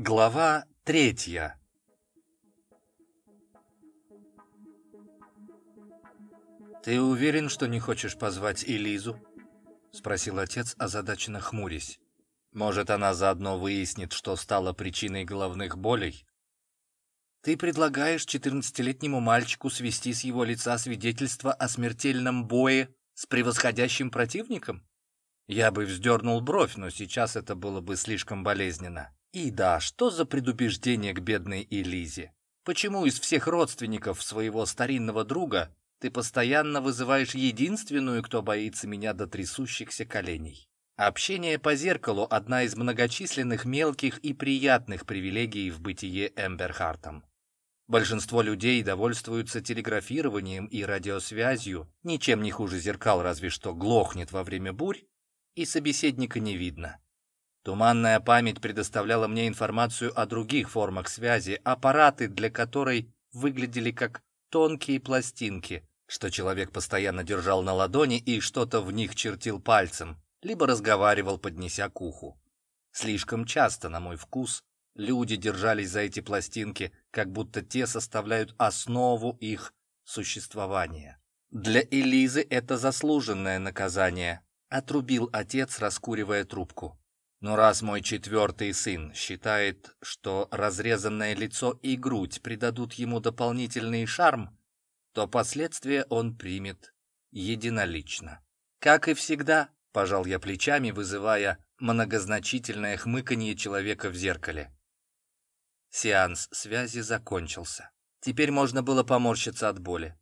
Глава третья «Ты уверен, что не хочешь позвать Элизу?» — спросил отец, озадаченно хмурясь. «Может, она заодно выяснит, что стало причиной головных болей?» «Ты предлагаешь четырнадцатилетнему мальчику свести с его лица свидетельство о смертельном бое с превосходящим противником?» Я бы вздернул бровь, но сейчас это было бы слишком болезненно. И да, что за предубеждение к бедной Элизе? Почему из всех родственников своего старинного друга ты постоянно вызываешь единственную, кто боится меня до трясущихся коленей? Общение по зеркалу – одна из многочисленных мелких и приятных привилегий в бытие Эмберхартом. Большинство людей довольствуются телеграфированием и радиосвязью, ничем не хуже зеркал, разве что глохнет во время бурь, и собеседника не видно. Туманная память предоставляла мне информацию о других формах связи, аппараты для которой выглядели как тонкие пластинки, что человек постоянно держал на ладони и что-то в них чертил пальцем, либо разговаривал, поднеся к уху. Слишком часто, на мой вкус, люди держались за эти пластинки, как будто те составляют основу их существования. Для Элизы это заслуженное наказание, отрубил отец, раскуривая трубку. Но раз мой четвертый сын считает, что разрезанное лицо и грудь придадут ему дополнительный шарм, то последствия он примет единолично. Как и всегда, пожал я плечами, вызывая многозначительное хмыканье человека в зеркале. Сеанс связи закончился. Теперь можно было поморщиться от боли.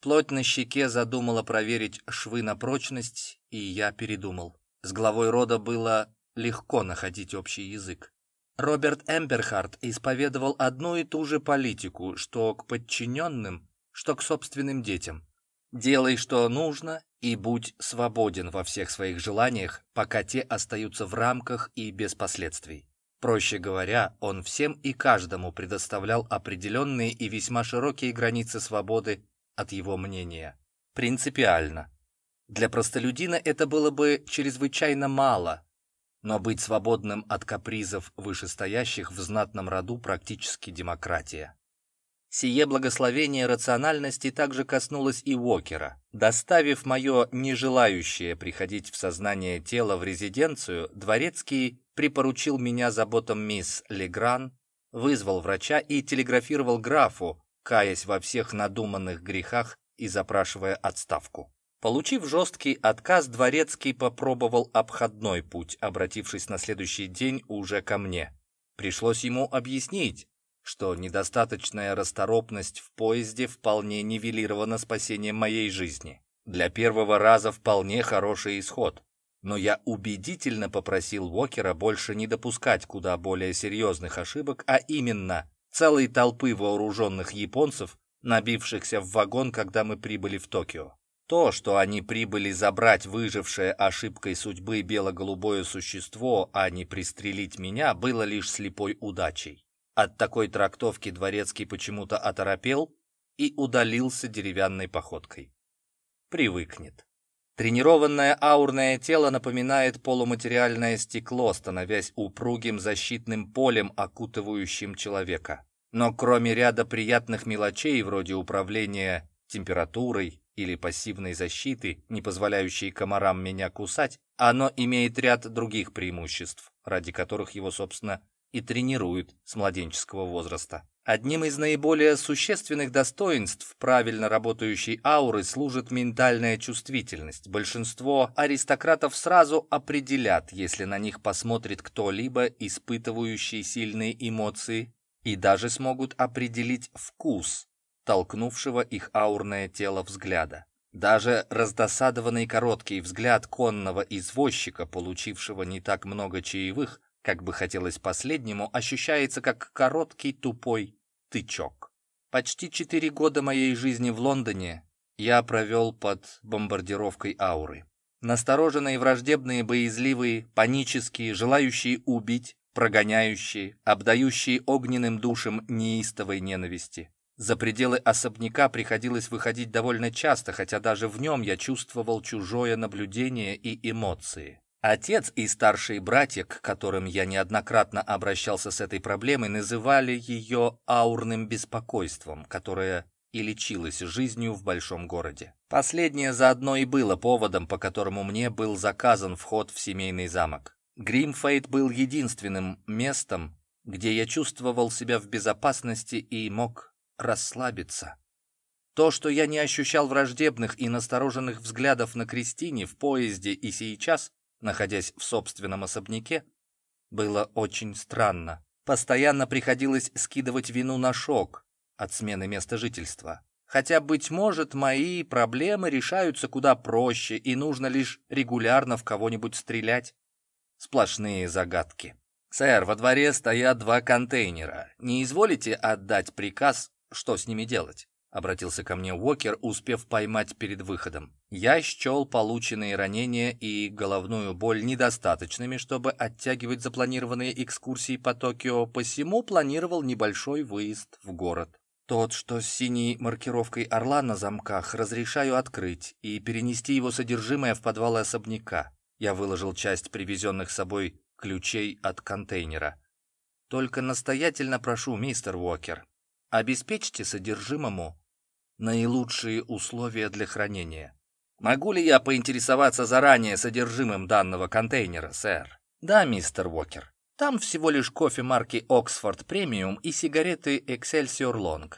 Плоть на щеке задумала проверить швы на прочность, и я передумал. С главой рода было легко находить общий язык. Роберт Эмберхарт исповедовал одну и ту же политику, что к подчиненным, что к собственным детям. Делай, что нужно, и будь свободен во всех своих желаниях, пока те остаются в рамках и без последствий. Проще говоря, он всем и каждому предоставлял определенные и весьма широкие границы свободы от его мнения. Принципиально. Для простолюдина это было бы чрезвычайно мало, но быть свободным от капризов вышестоящих в знатном роду практически демократия. Сие благословение рациональности также коснулось и Уокера. Доставив мое нежелающее приходить в сознание тело в резиденцию, Дворецкий припоручил меня заботам мисс Легран, вызвал врача и телеграфировал графу, каясь во всех надуманных грехах и запрашивая отставку. Получив жесткий отказ, Дворецкий попробовал обходной путь, обратившись на следующий день уже ко мне. Пришлось ему объяснить, что недостаточная расторопность в поезде вполне нивелирована спасением моей жизни. Для первого раза вполне хороший исход. Но я убедительно попросил Уокера больше не допускать куда более серьезных ошибок, а именно целой толпы вооруженных японцев, набившихся в вагон, когда мы прибыли в Токио. То, что они прибыли забрать выжившее ошибкой судьбы бело-голубое существо, а не пристрелить меня, было лишь слепой удачей. От такой трактовки Дворецкий почему-то оторопел и удалился деревянной походкой. Привыкнет. Тренированное аурное тело напоминает полуматериальное стекло, становясь упругим защитным полем, окутывающим человека. Но кроме ряда приятных мелочей, вроде управления температурой, или пассивной защиты, не позволяющей комарам меня кусать, оно имеет ряд других преимуществ, ради которых его, собственно, и тренируют с младенческого возраста. Одним из наиболее существенных достоинств правильно работающей ауры служит ментальная чувствительность. Большинство аристократов сразу определят, если на них посмотрит кто-либо, испытывающий сильные эмоции, и даже смогут определить вкус, толкнувшего их аурное тело взгляда. Даже раздосадованный короткий взгляд конного извозчика, получившего не так много чаевых, как бы хотелось последнему, ощущается как короткий тупой тычок. Почти четыре года моей жизни в Лондоне я провел под бомбардировкой ауры. Настороженные, враждебные, боязливые, панические, желающие убить, прогоняющие, обдающие огненным душем неистовой ненависти. За пределы особняка приходилось выходить довольно часто, хотя даже в нем я чувствовал чужое наблюдение и эмоции. Отец и старшие братья, к которым я неоднократно обращался с этой проблемой, называли ее аурным беспокойством, которое и лечилось жизнью в большом городе. Последнее заодно и было поводом, по которому мне был заказан вход в семейный замок. Гримфейт был единственным местом, где я чувствовал себя в безопасности и мог расслабиться. То, что я не ощущал враждебных и настороженных взглядов на Кристине в поезде и сейчас, находясь в собственном особняке, было очень странно. Постоянно приходилось скидывать вину на шок от смены места жительства. Хотя, быть может, мои проблемы решаются куда проще, и нужно лишь регулярно в кого-нибудь стрелять. Сплошные загадки. «Сэр, во дворе стоят два контейнера. Не изволите отдать приказ, что с ними делать?» Обратился ко мне Уокер, успев поймать перед выходом. Я счел полученные ранения и головную боль недостаточными, чтобы оттягивать запланированные экскурсии по Токио, посему планировал небольшой выезд в город. Тот, что с синей маркировкой орла на замках, разрешаю открыть и перенести его содержимое в подвал особняка. Я выложил часть привезенных с собой ключей от контейнера. Только настоятельно прошу, мистер Уокер, обеспечьте содержимому наилучшие условия для хранения. Могу ли я поинтересоваться заранее содержимым данного контейнера, сэр? Да, мистер Уокер. Там всего лишь кофе марки Oxford Premium и сигареты Excelsior Long.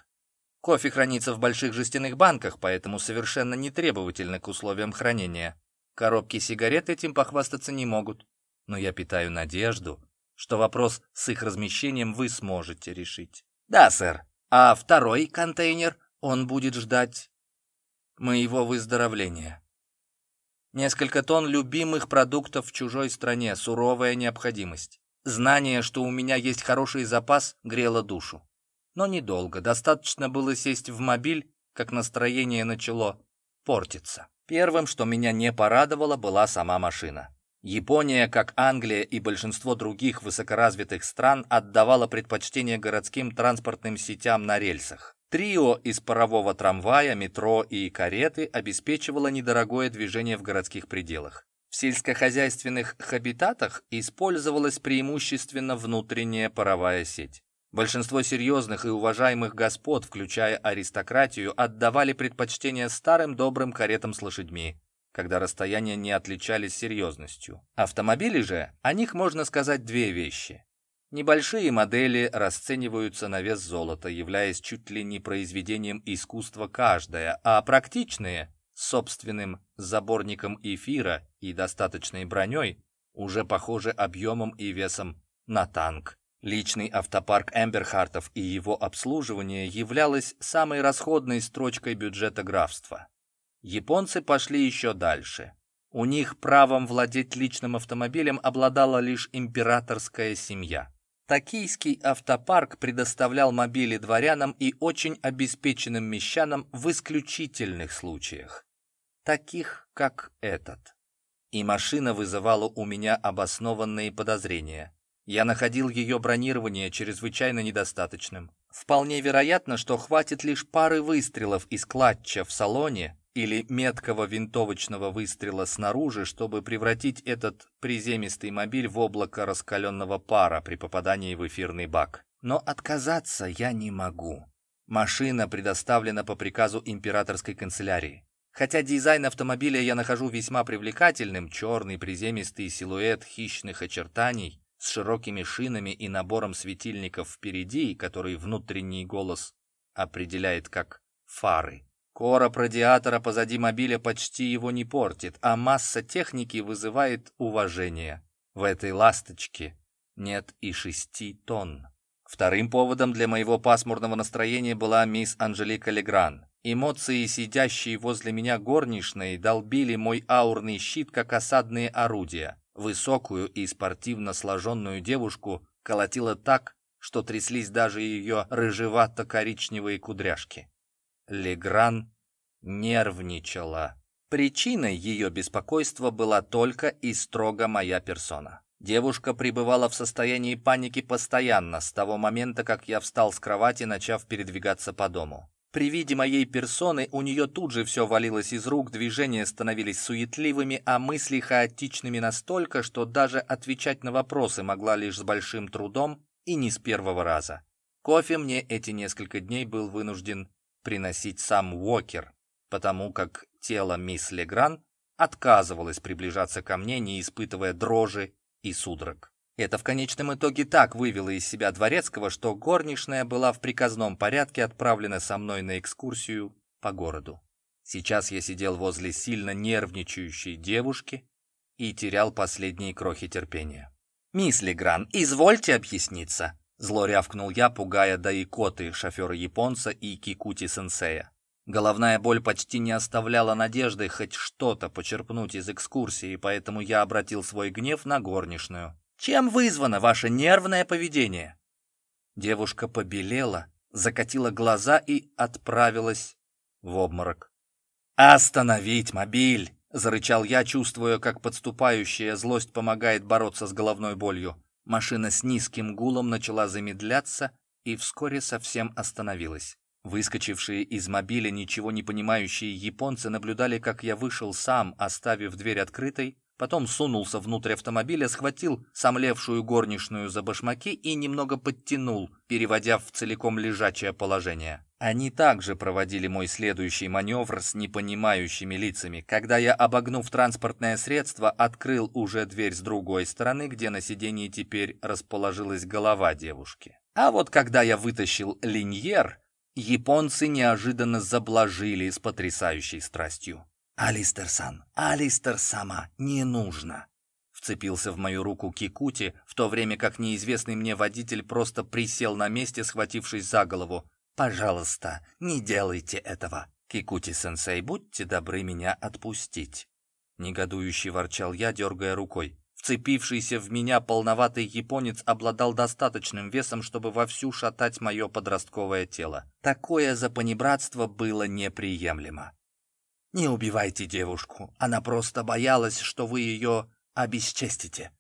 Кофе хранится в больших жестяных банках, поэтому совершенно не требовательны к условиям хранения. Коробки сигарет этим похвастаться не могут. Но я питаю надежду, что вопрос с их размещением вы сможете решить. Да, сэр. А второй контейнер он будет ждать моего выздоровления. Несколько тонн любимых продуктов в чужой стране, суровая необходимость. Знание, что у меня есть хороший запас, грело душу. Но недолго, достаточно было сесть в мобиль, как настроение начало портиться. Первым, что меня не порадовало, была сама машина. Япония, как Англия и большинство других высокоразвитых стран, отдавала предпочтение городским транспортным сетям на рельсах. Трио из парового трамвая, метро и кареты обеспечивало недорогое движение в городских пределах. В сельскохозяйственных хабитатах использовалась преимущественно внутренняя паровая сеть. Большинство серьезных и уважаемых господ, включая аристократию, отдавали предпочтение старым добрым каретам с лошадьми, когда расстояния не отличались серьезностью. Автомобили же, о них можно сказать две вещи. Небольшие модели расцениваются на вес золота, являясь чуть ли не произведением искусства каждая, а практичные, собственным заборником эфира и достаточной броней, уже похожи объемом и весом на танк. Личный автопарк Эмберхартов и его обслуживание являлось самой расходной строчкой бюджета графства. Японцы пошли еще дальше. У них правом владеть личным автомобилем обладала лишь императорская семья. Токийский автопарк предоставлял мобили дворянам и очень обеспеченным мещанам в исключительных случаях, таких как этот. И машина вызывала у меня обоснованные подозрения. Я находил ее бронирование чрезвычайно недостаточным. Вполне вероятно, что хватит лишь пары выстрелов из клатча в салоне, или меткого винтовочного выстрела снаружи, чтобы превратить этот приземистый мобиль в облако раскаленного пара при попадании в эфирный бак. Но отказаться я не могу. Машина предоставлена по приказу императорской канцелярии. Хотя дизайн автомобиля я нахожу весьма привлекательным, черный приземистый силуэт хищных очертаний с широкими шинами и набором светильников впереди, который внутренний голос определяет как фары. Короб радиатора позади мобиля почти его не портит, а масса техники вызывает уважение. В этой «ласточке» нет и шести тонн. Вторым поводом для моего пасмурного настроения была мисс Анжелика Легран. Эмоции, сидящие возле меня горничной, долбили мой аурный щит, как осадные орудия. Высокую и спортивно сложенную девушку колотило так, что тряслись даже ее рыжевато-коричневые кудряшки. Легран нервничала. Причиной ее беспокойства была только и строго моя персона. Девушка пребывала в состоянии паники постоянно, с того момента, как я встал с кровати, начав передвигаться по дому. При виде моей персоны у нее тут же все валилось из рук, движения становились суетливыми, а мысли хаотичными настолько, что даже отвечать на вопросы могла лишь с большим трудом и не с первого раза. Кофе мне эти несколько дней был вынужден приносить сам Уокер, потому как тело мисс Легран отказывалось приближаться ко мне, не испытывая дрожи и судорог. Это в конечном итоге так вывело из себя Дворецкого, что горничная была в приказном порядке отправлена со мной на экскурсию по городу. Сейчас я сидел возле сильно нервничающей девушки и терял последние крохи терпения. «Мисс Легран, извольте объясниться!» Зло рявкнул я, пугая да икоты шофера-японца и кикути-сенсея. Головная боль почти не оставляла надежды хоть что-то почерпнуть из экскурсии, поэтому я обратил свой гнев на горничную. Чем вызвано ваше нервное поведение?» Девушка побелела, закатила глаза и отправилась в обморок. «Остановить мобиль!» — зарычал я, чувствуя, как подступающая злость помогает бороться с головной болью. Машина с низким гулом начала замедляться и вскоре совсем остановилась. Выскочившие из мобиля ничего не понимающие японцы наблюдали, как я вышел сам, оставив дверь открытой, Потом сунулся внутрь автомобиля, схватил сомлевшую горничную за башмаки и немного подтянул, переводя в целиком лежачее положение. Они также проводили мой следующий маневр с непонимающими лицами, когда я, обогнув транспортное средство, открыл уже дверь с другой стороны, где на сиденье теперь расположилась голова девушки. А вот когда я вытащил линьер, японцы неожиданно заблажили с потрясающей страстью. «Алистер-сан, Алистер-сама, не нужно!» Вцепился в мою руку Кикути, в то время как неизвестный мне водитель просто присел на месте, схватившись за голову. «Пожалуйста, не делайте этого!» «Кикути-сенсей, будьте добры меня отпустить!» Негодующе ворчал я, дергая рукой. Вцепившийся в меня полноватый японец обладал достаточным весом, чтобы вовсю шатать мое подростковое тело. Такое запанибратство было неприемлемо. «Не убивайте девушку, она просто боялась, что вы ее обесчестите»,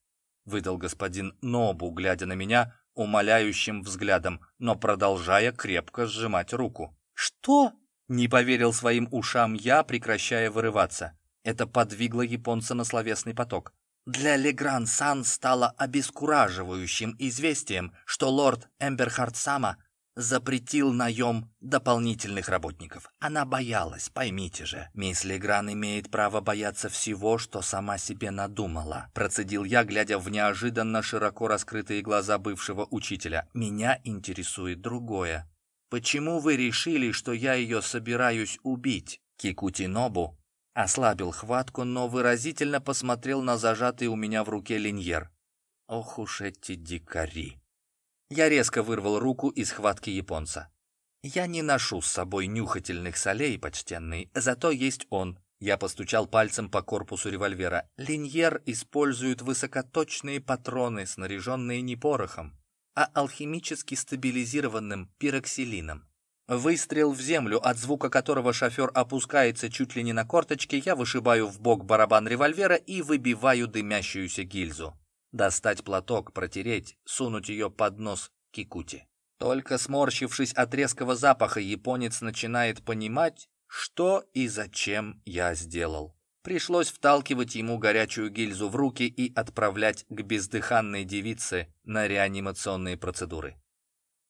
выдал господин Нобу, глядя на меня умоляющим взглядом, но продолжая крепко сжимать руку. «Что?» — не поверил своим ушам я, прекращая вырываться. Это подвигло японца на словесный поток. Для Легран-сан стало обескураживающим известием, что лорд Эмберхард Сама запретил наем дополнительных работников. Она боялась, поймите же. Мисс Легран имеет право бояться всего, что сама себе надумала. Процедил я, глядя в неожиданно широко раскрытые глаза бывшего учителя. Меня интересует другое. Почему вы решили, что я ее собираюсь убить? Кикути Нобу ослабил хватку, но выразительно посмотрел на зажатый у меня в руке линьер. Ох уж эти дикари. Я резко вырвал руку из схватки японца. «Я не ношу с собой нюхательных солей, почтенный, зато есть он». Я постучал пальцем по корпусу револьвера. Линьер использует высокоточные патроны, снаряженные не порохом, а алхимически стабилизированным пироксилином. Выстрел в землю, от звука которого шофер опускается чуть ли не на корточки, я вышибаю в бок барабан револьвера и выбиваю дымящуюся гильзу. Достать платок, протереть, сунуть ее под нос Кикути. Только сморщившись от резкого запаха, японец начинает понимать, что и зачем я сделал. Пришлось вталкивать ему горячую гильзу в руки и отправлять к бездыханной девице на реанимационные процедуры.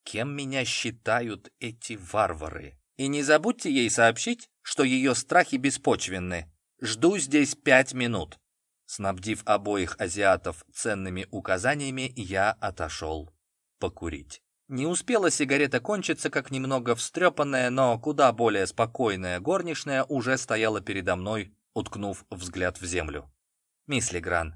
Кем меня считают эти варвары? И не забудьте ей сообщить, что ее страхи беспочвенны. Жду здесь пять минут. Снабдив обоих азиатов ценными указаниями, я отошел покурить. Не успела сигарета кончиться, как немного встрепанная, но куда более спокойная горничная уже стояла передо мной, уткнув взгляд в землю. «Мисс Легран,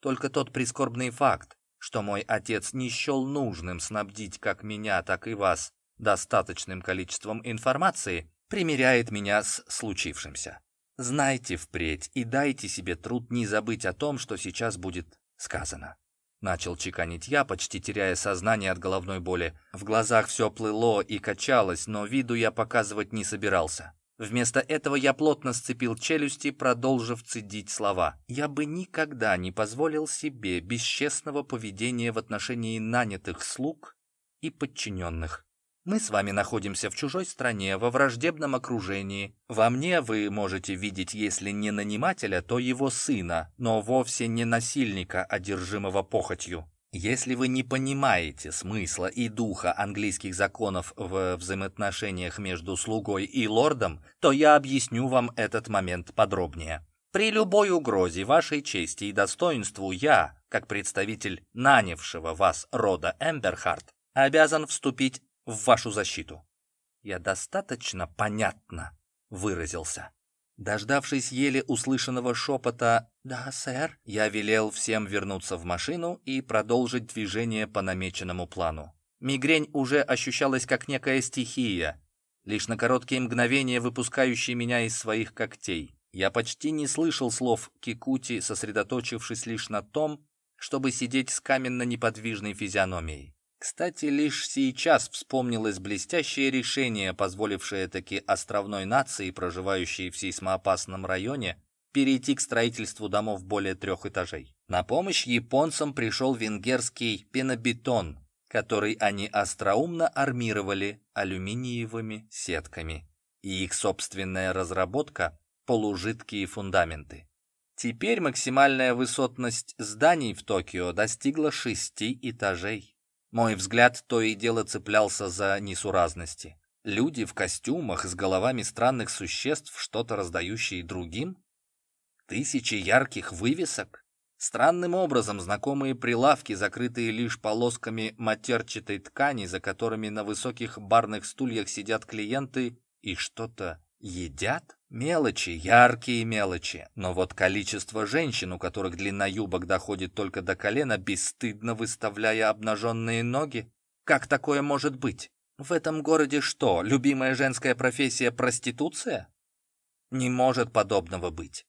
только тот прискорбный факт, что мой отец не счел нужным снабдить как меня, так и вас достаточным количеством информации, примеряет меня с случившимся. Знайте впредь и дайте себе труд не забыть о том, что сейчас будет сказано. Начал чеканить я, почти теряя сознание от головной боли. В глазах все плыло и качалось, но виду я показывать не собирался. Вместо этого я плотно сцепил челюсти, продолжив цедить слова. «Я бы никогда не позволил себе бесчестного поведения в отношении нанятых слуг и подчиненных. Мы с вами находимся в чужой стране, во враждебном окружении. Во мне вы можете видеть, если не нанимателя, то его сына, но вовсе не насильника, одержимого похотью. Если вы не понимаете смысла и духа английских законов в взаимоотношениях между слугой и лордом, то я объясню вам этот момент подробнее. При любой угрозе вашей чести и достоинству я, как представитель нанявшего вас рода Эмберхарт, обязан вступить в вашу защиту. Я достаточно понятно выразился. Дождавшись еле услышанного шепота «Да, сэр», я велел всем вернуться в машину и продолжить движение по намеченному плану. Мигрень уже ощущалась как некая стихия, лишь на короткие мгновения выпускающая меня из своих когтей. Я почти не слышал слов Кикути, сосредоточившись лишь на том, чтобы сидеть с каменно-неподвижной физиономией. Кстати, лишь сейчас вспомнилось блестящее решение, позволившее таки островной нации, проживающей в сейсмоопасном районе, перейти к строительству домов более трех этажей. На помощь японцам пришел венгерский пенобетон, который они остроумно армировали алюминиевыми сетками, и их собственная разработка – полужидкие фундаменты. Теперь максимальная высотность зданий в Токио достигла шести этажей. Мой взгляд то и дело цеплялся за несуразности. Люди в костюмах с головами странных существ, что-то раздающие другим? Тысячи ярких вывесок? Странным образом знакомые прилавки, закрытые лишь полосками матерчатой ткани, за которыми на высоких барных стульях сидят клиенты и что-то едят? Мелочи, яркие мелочи. Но вот количество женщин, у которых длина юбок доходит только до колена, бесстыдно выставляя обнаженные ноги. Как такое может быть? В этом городе что, любимая женская профессия проституция? Не может подобного быть.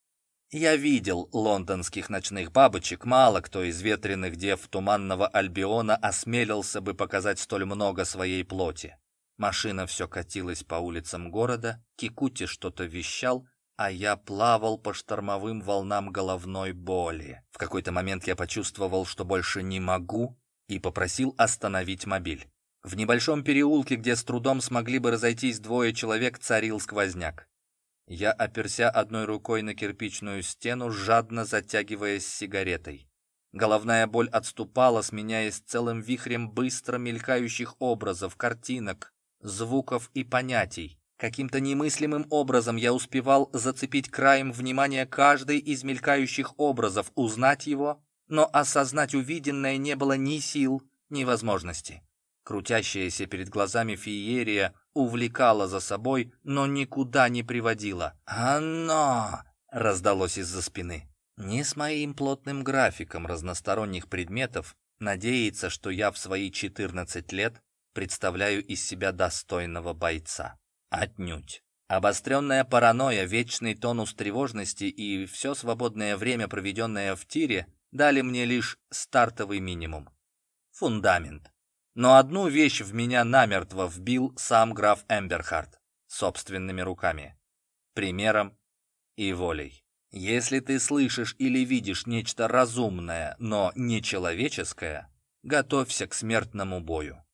Я видел лондонских ночных бабочек, мало кто из ветреных дев Туманного Альбиона осмелился бы показать столь много своей плоти. Машина все катилась по улицам города, Кикути что-то вещал, а я плавал по штормовым волнам головной боли. В какой-то момент я почувствовал, что больше не могу, и попросил остановить мобиль. В небольшом переулке, где с трудом смогли бы разойтись двое человек, царил сквозняк. Я оперся одной рукой на кирпичную стену, жадно затягиваясь сигаретой. Головная боль отступала, сменяясь целым вихрем быстро мелькающих образов, картинок, звуков и понятий. Каким-то немыслимым образом я успевал зацепить краем внимания каждый из мелькающих образов, узнать его, но осознать увиденное не было ни сил, ни возможности. Крутящаяся перед глазами феерия увлекала за собой, но никуда не приводила. «Оно!» — раздалось из-за спины. Не с моим плотным графиком разносторонних предметов надеяться, что я в свои 14 лет представляю из себя достойного бойца. Отнюдь. Обостренная паранойя, вечный тонус тревожности и все свободное время, проведенное в тире, дали мне лишь стартовый минимум. Фундамент. Но одну вещь в меня намертво вбил сам граф Эмберхарт собственными руками, примером и волей. Если ты слышишь или видишь нечто разумное, но нечеловеческое, готовься к смертному бою.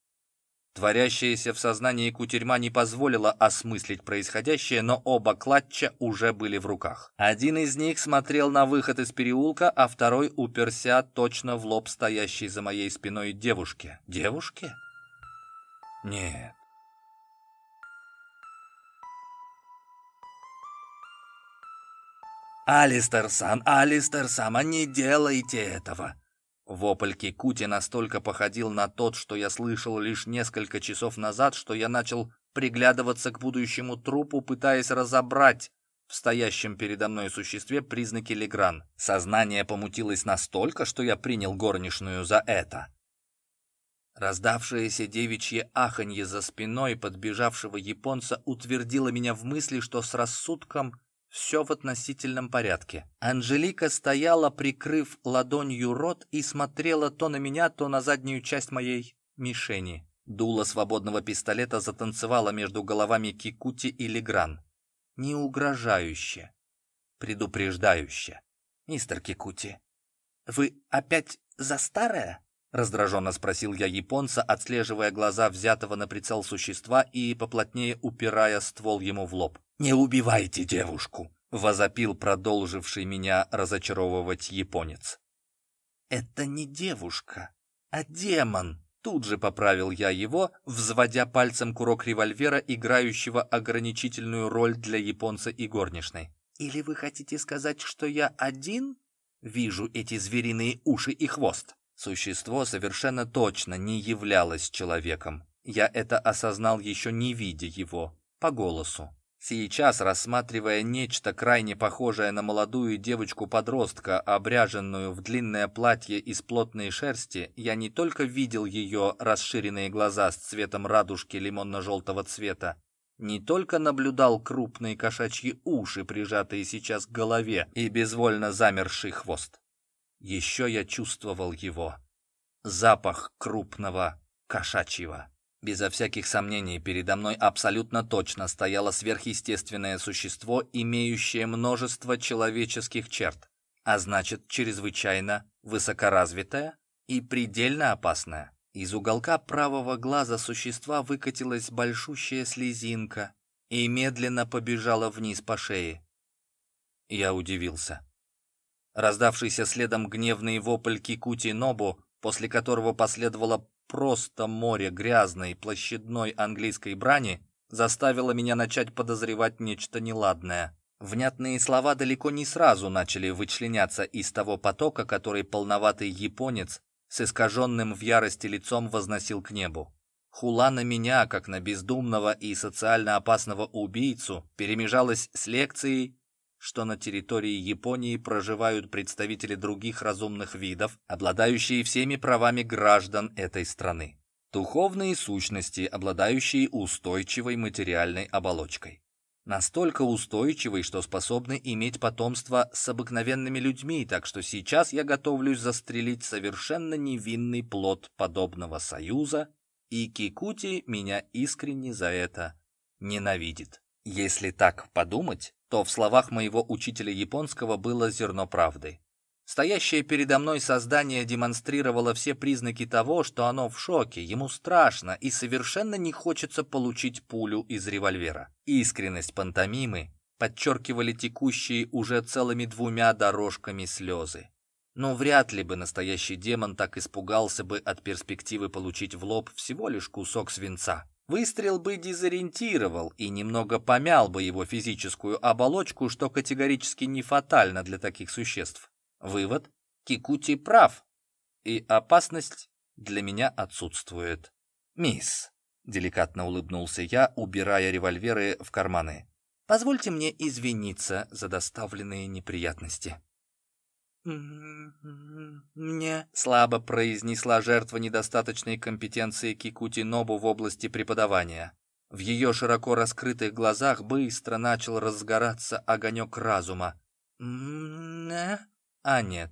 Творящаяся в сознании кутерьма не позволила осмыслить происходящее, но оба клатча уже были в руках. Один из них смотрел на выход из переулка, а второй уперся точно в лоб стоящей за моей спиной девушке. Девушке? Нет. «Алистер-сан, Алистер-сан, не делайте этого!» Вопль Кикути настолько походил на тот, что я слышал лишь несколько часов назад, что я начал приглядываться к будущему трупу, пытаясь разобрать в стоящем передо мной существе признаки Легран. Сознание помутилось настолько, что я принял горничную за это. Раздавшееся девичье аханье за спиной подбежавшего японца утвердило меня в мысли, что с рассудком все в относительном порядке. Анжелика стояла, прикрыв ладонью рот, и смотрела то на меня, то на заднюю часть моей мишени. Дуло свободного пистолета затанцевало между головами Кикути и Легран. Не угрожающе, предупреждающе. «Мистер Кикути, вы опять за старое?» Раздраженно спросил я японца, отслеживая глаза взятого на прицел существа и поплотнее упирая ствол ему в лоб. «Не убивайте девушку!» — возопил продолживший меня разочаровывать японец. «Это не девушка, а демон!» Тут же поправил я его, взводя пальцем курок револьвера, играющего ограничительную роль для японца и горничной. «Или вы хотите сказать, что я один?» Вижу эти звериные уши и хвост. Существо совершенно точно не являлось человеком. Я это осознал еще не видя его, по голосу. Сейчас, рассматривая нечто крайне похожее на молодую девочку-подростка, обряженную в длинное платье из плотной шерсти, я не только видел ее расширенные глаза с цветом радужки лимонно-желтого цвета, не только наблюдал крупные кошачьи уши, прижатые сейчас к голове, и безвольно замерший хвост. Еще я чувствовал его. Запах крупного кошачьего. Безо всяких сомнений, передо мной абсолютно точно стояло сверхъестественное существо, имеющее множество человеческих черт, а значит, чрезвычайно высокоразвитое и предельно опасное. Из уголка правого глаза существа выкатилась большущая слезинка и медленно побежала вниз по шее. Я удивился. Раздавшийся следом гневный вопль Кикути Нобу, после которого последовало просто море грязной площадной английской брани, заставило меня начать подозревать нечто неладное. Внятные слова далеко не сразу начали вычленяться из того потока, который полноватый японец с искаженным в ярости лицом возносил к небу. Хула на меня, как на бездумного и социально опасного убийцу, перемежалась с лекцией что на территории Японии проживают представители других разумных видов, обладающие всеми правами граждан этой страны. Духовные сущности, обладающие устойчивой материальной оболочкой. Настолько устойчивой, что способны иметь потомство с обыкновенными людьми, так что сейчас я готовлюсь застрелить совершенно невинный плод подобного союза, и Кикути меня искренне за это ненавидит. Если так подумать, то в словах моего учителя японского было зерно правды. Стоящее передо мной создание демонстрировало все признаки того, что оно в шоке, ему страшно и совершенно не хочется получить пулю из револьвера. Искренность пантомимы подчеркивали текущие уже целыми двумя дорожками слезы. Но вряд ли бы настоящий демон так испугался бы от перспективы получить в лоб всего лишь кусок свинца. Выстрел бы дезориентировал и немного помял бы его физическую оболочку, что категорически не фатально для таких существ. Вывод – Кикути прав, и опасность для меня отсутствует. «Мисс», – деликатно улыбнулся я, убирая револьверы в карманы, – «позвольте мне извиниться за доставленные неприятности». «Мне...» — слабо произнесла жертва недостаточной компетенции Кикути Нобу в области преподавания. В ее широко раскрытых глазах быстро начал разгораться огонек разума. «А нет,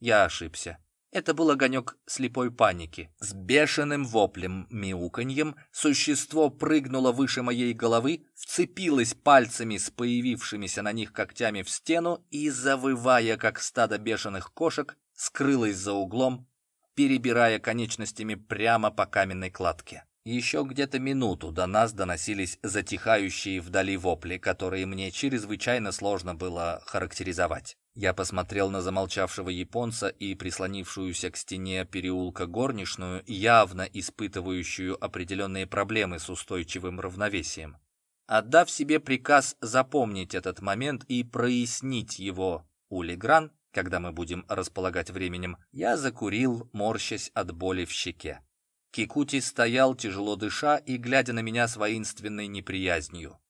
я ошибся. Это был огонек слепой паники. С бешеным воплем, мяуканьем, существо прыгнуло выше моей головы, вцепилось пальцами с появившимися на них когтями в стену и, завывая, как стадо бешеных кошек, скрылось за углом, перебирая конечностями прямо по каменной кладке. Еще где-то минуту до нас доносились затихающие вдали вопли, которые мне чрезвычайно сложно было характеризовать. Я посмотрел на замолчавшего японца и прислонившуюся к стене переулка горничную, явно испытывающую определенные проблемы с устойчивым равновесием. Отдав себе приказ запомнить этот момент и прояснить его у Легран, когда мы будем располагать временем, я закурил, морщась от боли в щеке. Кикути стоял, тяжело дыша и глядя на меня с воинственной неприязнью.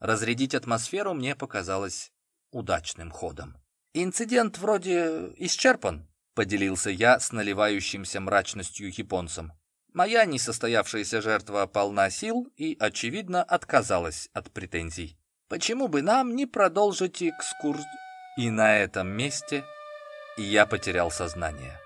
Разрядить атмосферу мне показалось удачным ходом. «Инцидент вроде исчерпан», — поделился я с наливающимся мрачностью японцем. Моя несостоявшаяся жертва полна сил и, очевидно, отказалась от претензий. Почему бы нам не продолжить экскурс... И на этом месте я потерял сознание.